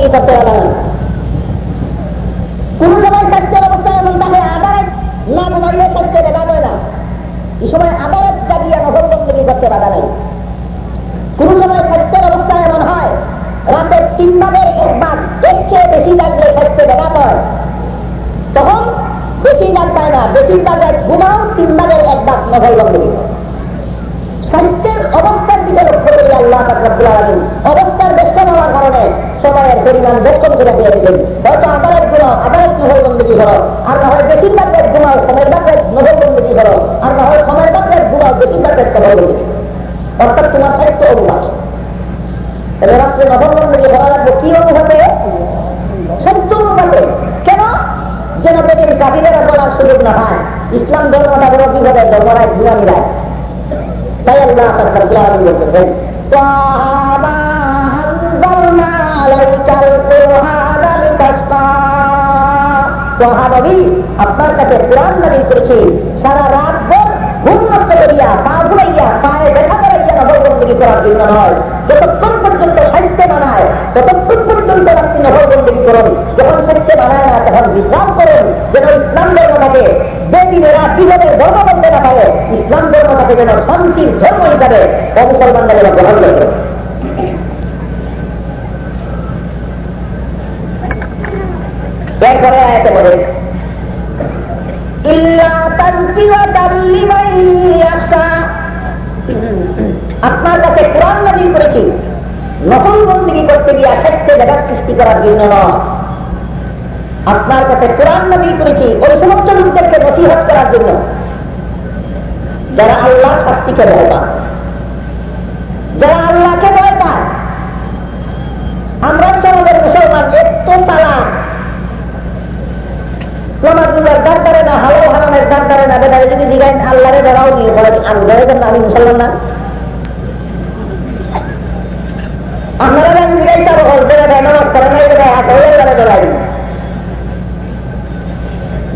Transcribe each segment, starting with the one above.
বন্দী করতে নাই কোন সময় স্বাস্থ্যের অবস্থা এমন থাকে আদালত না ঘুমাইলে স্বাস্থ্যে দেখা যায় না। এই সময় আদালত জাগিয়ে নফল বন্দী করতে বাধা নাই। কোন সময় স্বাস্থ্যের অবস্থা এমন হয় রাতের তিন ভাগের এক ভাগ এর চেয়ে বেশি লাগলে স্বাস্থ্য দেখা হয় তখন বেশি লাগ পায় না, বেশি ভাগের ঘুমাও তিন ভাগের এক ভাগ নফল বন্দী। স্বাস্থ্যের অবস্থার দিকে লক্ষ্য আল্লাহ ফাকরাবুল আলমিন অবস্থার বেষ্টন হওয়ার কারণে সময়ের পরিমাণ বেষ্টন করে দিয়ে দিলেন। হয়তো আদালতগুলো আদালত নহল বন্দী করো আর না হয় বেশিরভাগ রাত সময়ের ভাগ রাত বন্দী করো আর না হয় সময়ের ভাগ রাত বেশিরভাগ রাত বন্দী অর্থাৎ তোমার সাহিত্য অনুপাত। তাহলে রাত্রে বন্দী লাগবে কি সাহিত্য অনুপাতে। কেন? যেন বলার সুযোগ না ইসলাম ধর্মটা বড় বিপদের ধর্মরায় রায় তাই আল্লাহ আলামিন বলতেছেন সাহাবা আনজালনা আলাইকাল কুরআনা লিতাশকা সাহাবাবি আপনার কাছে কোরআন নাযিল করেছি সারা রাত ভর ঘুম নষ্ট করিয়া পা ঘুরাইয়া পায়ে ব্যথা করাইয়া নবল বন্দী করার জন্য নয় যতক্ষণ পর্যন্ত সাহিত্য বানায় ততক্ষণ পর্যন্ত রাত্রি নবল বন্দী করুন যখন সাহিত্য বানায় না তখন বিশ্রাম করুন যেন ইসলাম বেদিনেরা বিপদের ধর্ম বলতে না পারে? ইসলাম ধর্মটাকে যেন শান্তির ধর্ম হিসাবে অমুসলমানরা যেন গ্রহণ করে। এরপরে আয়াতে বলে আপনার কাছে কোরআন নাজিল করেছি। নকল বন্দী করতে গিয়ে আসাইতে জায়গা সৃষ্টি করার জন্য নয়। আপনার কাছে কোরআন নাজিল করেছি, ওই সমস্ত লোকদেরকে নথিহত করার জন্য। যারা আল্লাহ শাস্তিকে ভয় পান যারা আল্লাহকে ভয় পায়। আমরা সমাজের মুসলমান না বেদারে যদি জিগাই আল্লাহরে আমি মুসলমান না। আপনারা আমি জিগাই চাবো হল যেটা নামাজ করে না এটা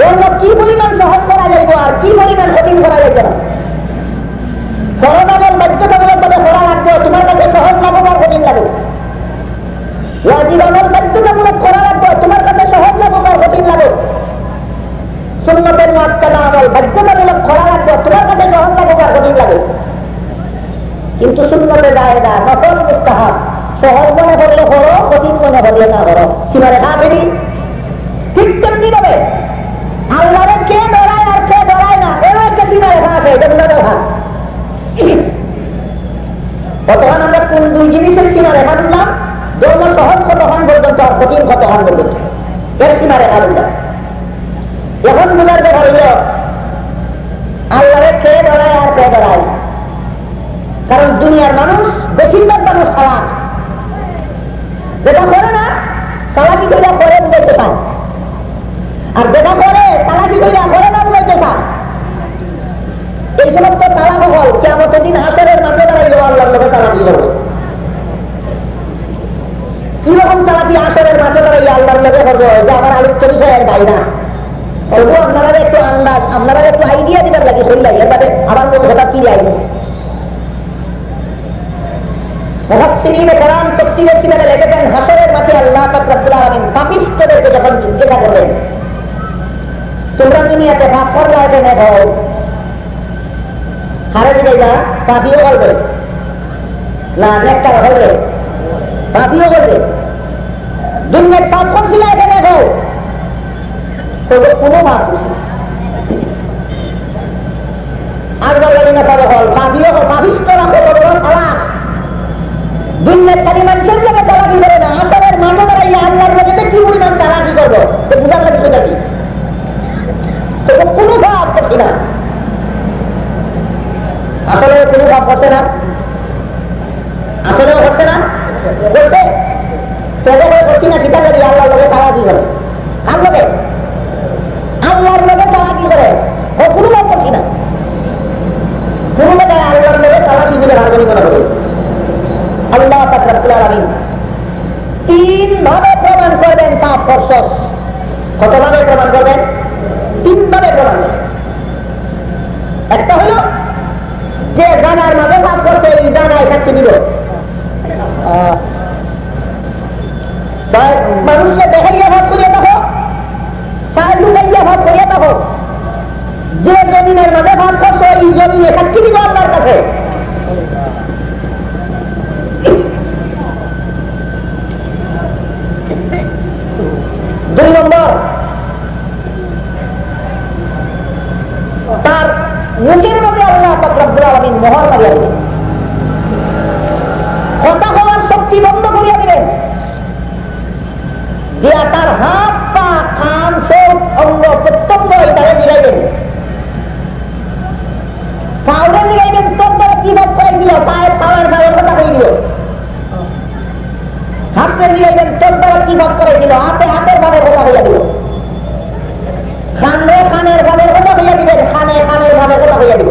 ধর্ম কি পরিমাণ সহজ করা যাইব আর কি পরিমাণ কঠিন করা যাইব না সহজ আমল বাধ্যতামূলক ভাবে করা লাগবে, তোমার কাছে সহজ লাগুক আর কঠিন লাগুক ওয়াজিব আমল বাধ্যতামূলক করা লাগবে, তোমার কাছে সহজ লাগুক আর কঠিন লাগুক সুন্নতের মাত্রা আমল বাধ্যতামূলক করা লাগবে, তোমার কাছে সহজ লাগুক আর কঠিন লাগুক কিন্তু সুন্নতে যায় না নকল ঠিক তেমনি ভাবে আল্লাহরে কে ডরায় আর কে ডরায় না? এরও একটা সীমারেখা আছে যেগুলো দেখা কতক্ষণ আমরা কোন দুই জিনিসের সীমারেখা দিলাম ধর্ম সহজ কতক্ষণ পর্যন্ত আর কঠিন কতক্ষণ পর্যন্ত? এর সীমারেখা দিলাম এখন বোঝার ব্যাপার হইল আল্লাহরে কে ডরায় আর কে ডরায়? কারণ দুনিয়ার মানুষ বেশিরভাগ মানুষ সালাক যেটা করে না সালাকি করে বুঝাইতে যেটা করে সালাকি না বুঝাইতে চায় এই সমস্ত তালা মহল কেমন দিন আসরের মাঠে দাঁড়াইল আল্লাহর লোকে তালাকি করবে। কীরকম চালাকি আসরের মাঠে দাঁড়াই আল্লাহর লোকে করব? যে আমার আলোচ্য বিষয়ের দায়ী না আপনারা একটু আন্দাজ আপনারা একটু আইডিয়া দিবার লাগে আল্লাহ তোমরা দুনিয়াতে পাপ করলা এখানে হও হারে দিলে পাপিও করবে। না নেকটার হবে। পাপিও করবে। দুনিয়ার পাপ করছিল এখানে হও তবে কোনো আর বললেন না তবে হল খালি মানুষের কি পরিমাণ চালাকি করব? তো বুঝার লাগে সোজা তখন কোনো ভাব বসে না। আসলে কোনো ভাব বসে না। আসলেও বসে না। বসে তেলে বসি না কিতার লাগে আল্লাহ লগে তারা কি কার? লগে আল্লাহর লগে তারা কি ও কোনো ভাব বসি না। কোনো লগে আল্লাহর লগে তারা কি করে হারমোনি মনে আল্লাহ তাকরাবুল তিন ভাবে প্রমাণ করবেন পাঁচ বছর কতভাবে প্রমাণ করবেন? তিন ভাবে প্রমাণ একটা হলো, যে জানার মাঝে পাপ করছে, এই জানায় সাক্ষী দিব মানুষকে দেখাইয়া ভাব করিয়া দেখো সার লুকাইয়া ভাব করিয়া দেখো। যে জমিনের মাঝে ভাব করছে, এই জমিনে সাক্ষী দিব আল্লাহর কাছে। দুই নম্বর তার মুখের মধ্যে আল্লাহ ফকরাবুল আলমিন মোহর মারিয়া দিবেন কথা হওয়ার শক্তি বন্ধ করিয়া দিবেন দিয়া তার হাত পা খান চোখ অঙ্গ প্রত্যঙ্গ এটারে দিলাইবেন পাউরে দিলাইবেন তোর দ্বারা কি ভাব করে দিল পায়ে পাওয়ার ভাবের কথা কই দিল হাতে দিলাইবেন তোর দ্বারা কি ভাব করে দিল হাতে হাতের ভাবের কথা হইয়া দিল খানে খানের ভাবের কথা হইয়া দিবেন খানে খানের ভাবের কথা হইয়া দিব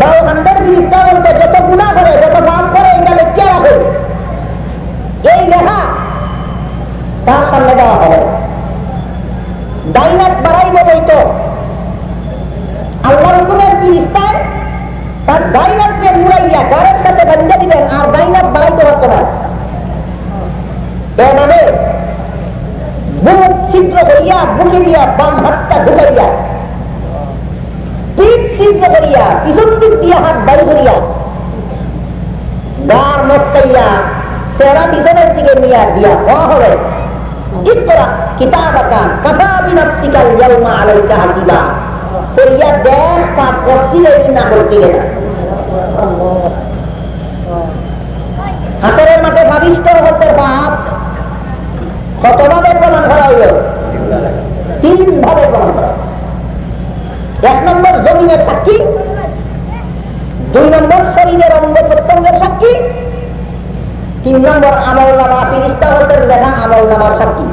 বাউ খান্ডের ফিরিস্তা বলতে যত গুণা করে, যত পাপ করে এটা লিখে রাখুন এই লেখা তার সামনে দেওয়া হবে। ডাইনাট বাড়াই বলেই তো। আল্লাহ রকমের ফিরিস্তায় তার ডাইনাটকে মুড়াইয়া গাড়ের সাথে বান্ধা দিবেন আর ডাইনাট বাড়াইতে পারতো না। এর মানে মুখ ছিদ্র করিয়া, বুকে দিয়া বাম হাতটা ঢুকাইয়া পিঠ ছিদ্র করিয়া পিছন দিক দিয়া হাত বাড়ি করিয়া গার মস্কাইয়া সেরা পিছনের দিকে নিয়া দিয়া হওয়া হবে ইকরা কিতাবাকা কাফা বিনাফসিকাল ইয়াউমা আলাইকা হাসিবা করিয়া দেখ পাপ করছি এই না করতে গেলা হাতের মাঠে ভাবিষ্ট হতে পাপ কতভাবে প্রমাণ করা হইল তিন ভাবে প্রমাণ করা এক নম্বর জমিনের সাক্ষী দুই নম্বর শরীরের অঙ্গ প্রত্যঙ্গের সাক্ষী। তিন নম্বর আমল নামা হতে লেখা আমল নামার সাক্ষী।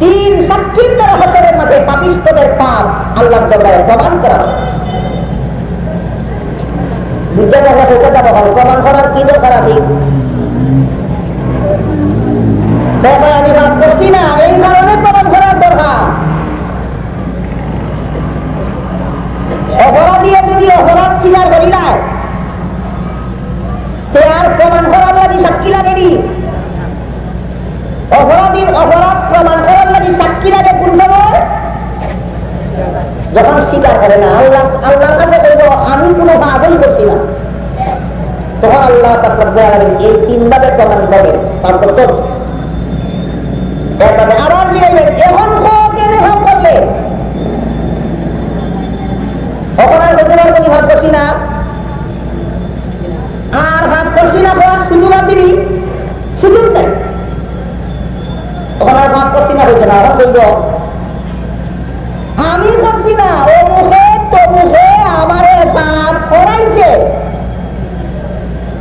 তিন সাক্ষীর দ্বারা মাঠে পাপ আল্লাহ দরবারে প্রমাণ করা প্রমাণ করার কি আমি ভাব করছি না, এই কারণে প্রমাণ করার দরকার অপরাধ স্বীকার করিলায় আর প্রমাণ করার লাগি সাক্ষী লাগেনি? অপরাধীর অপরাধ প্রমাণ করার লাগি সাক্ষী লাগে কোন যখন স্বীকার করে না, আল্লাহ আল্লাহর কাছে বলব আমি কোনো ভাবই করছি না। তখন আল্লাহ এই তিনভাবে প্রমাণ করে তারপর তো এরপরে আবার জিরাইবেন এখন করলে। আর হতে পারব ভাব করছি না? আর ভাব করছি না বলার সুযোগ আসেনি সুযোগ নেই। তখন আর ভাব করছি না হয়েছে না বলব, আমি করছি না, ও মুখে তো মুখে আমারে পাপ করাইছে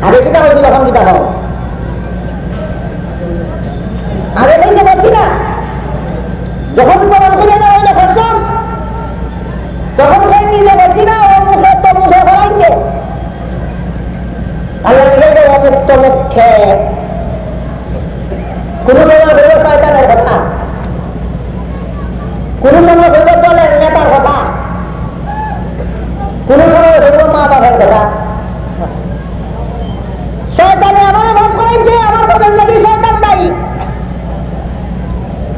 আগে কিতা হয়েছিল তখন কিতা হয় আগে বলতে পারছি না যখন প্রমাণ করে দেওয়া হইলে ফসল তখন সে নিজে বলছি না ও মুখে তো মুখে ফলাইছে আল্লাহ নিজে অমুক্ত মুখে কোন সময় হইল শয়তানের কথা কোন সময় হইল দলের নেতার কথা কোন সময় হইল মা বাবার কথা শয়তানে আমার ভাব করাইছে আমার ভাবের লাগে শয়তান দায়ী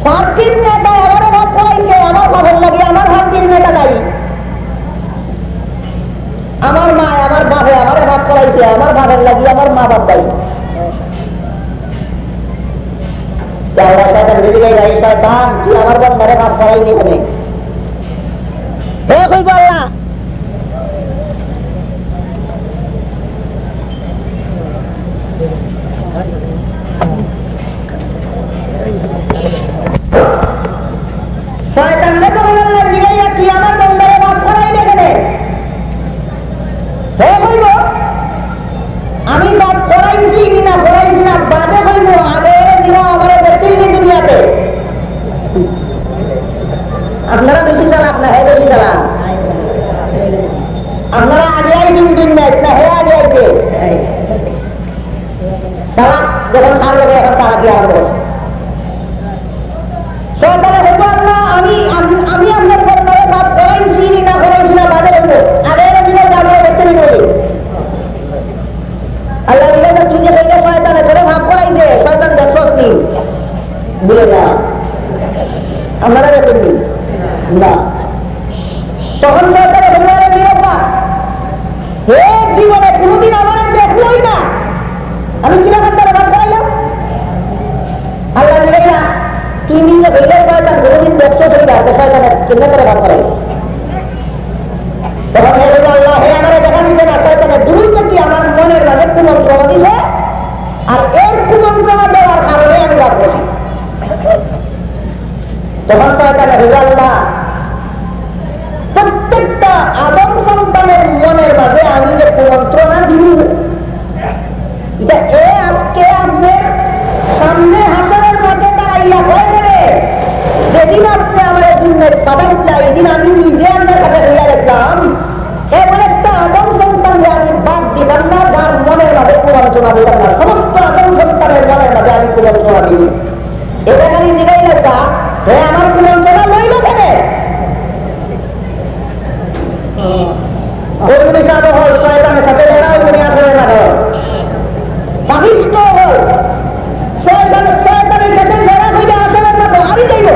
পার্টির নেতা আমার ভাব করাইছে আমার ভাবের লাগে আমার পার্টির নেতা দায়ী আমার মা আমার বাপে আমার ভাব করাইছে আমার ভাবের লাগি আমার মা বাপ দায়ী আল্লাহ শয়তান বেরিয়ে গেল এই শয়তান তুই আমার বন্ধারে ভাব করাইলি এখানে হে কইব আল্লাহ শয়তানকে যখন আল্লাহ মিলাইয়া কি আমার বন্দারে বাপ করাইলে গেলে হে বলব আমি বাপ করাইছি কিনা করাইছি না বাদে বলব আগে দিন আমার দেখতেই নেই দুনিয়াতে আপনারা বেশি চালাক না হে বেশি চালাক আপনারা আগে আইছেন দুনিয়ায় না হে আগে আইছে চালাক যখন সার লোকে এখন চালাকি আরম্ভ করছে সরকারে হব আল্লাহ আমি আমি- আমি আপনার সরকারে বাপ করাইছি না করাইছি না বাদে হইব আগের দিনে তারপরে দেখতে নিব আল্লাহ দিলে তো তুই যে কইলে শয়তানে তোরে ভাব করাইছে শয়তান দেখছস নি ভুলে যা আপনারা দেখেন নি না। তখন শয়তানে হব আরে নিরব্বা হে জীবনে কোনোদিন আমার দেখলই না। আমি কীরকম তারা ভাব করাইলাম? আল্লাহ দিলে না তুই নিজে ভেলে শয়তান কোনোদিন ব্যস্ত হয়ে যাচ্ছে শয়তানের চিহ্ন করে ভাব করে তখন হে বলব, আল্লাহ হে দেখলাম এমন একটা আদম সন্তানকে আমি বাদ দিতাম না, যার মনের মাঝে কুমারচনা দিতাম না। সমস্ত আদম সন্তানের মনের মাঝে আমি কুমারচনা দিই এটা খালি দিলেই হে আমার কুমারচনা লইল কেন? সাথে এরাও মানে হল শয়তানের শয়তানের সাথে যারা হইলে আসলের মতো আমি যাইব।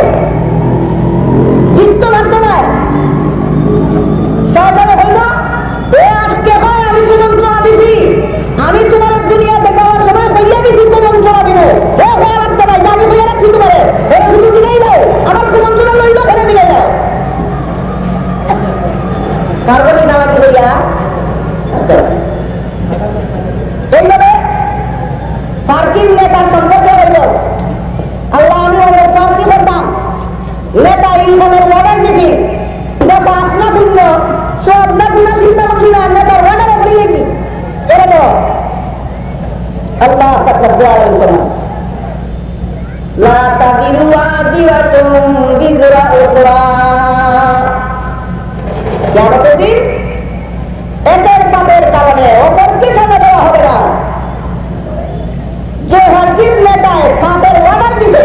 যে হাজির নেতায় পাপের অর্ডার দিবে,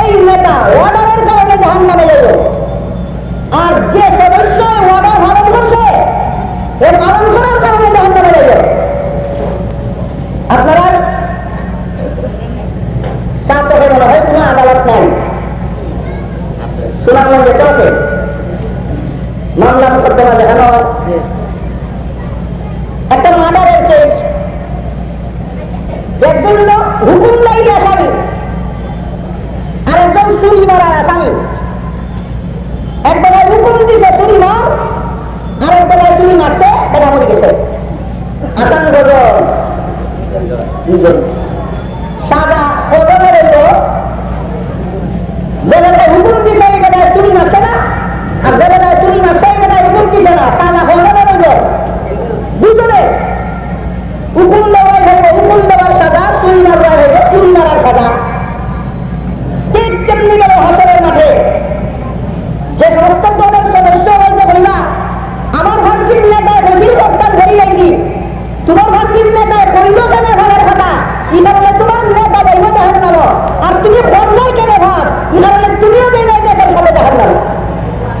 এই নেতা অর্ডারের কারণে নামে আর যে সদস্য অর্ডার করছে পালন করার কারণে নামে আপনারা মনে হয় আদালত নাই। সুনামগঞ্জে দেখানো হয় একটা মার্ডারের কেস একজন হলো হুকুম নাই আসামি আর একজন চুরি চুরি মার আর এক বেলায় চুরি মারছে এটা মরে গেছে। হুকুম এটা চুরি মারছে না, আর যেটা চুরি মারছে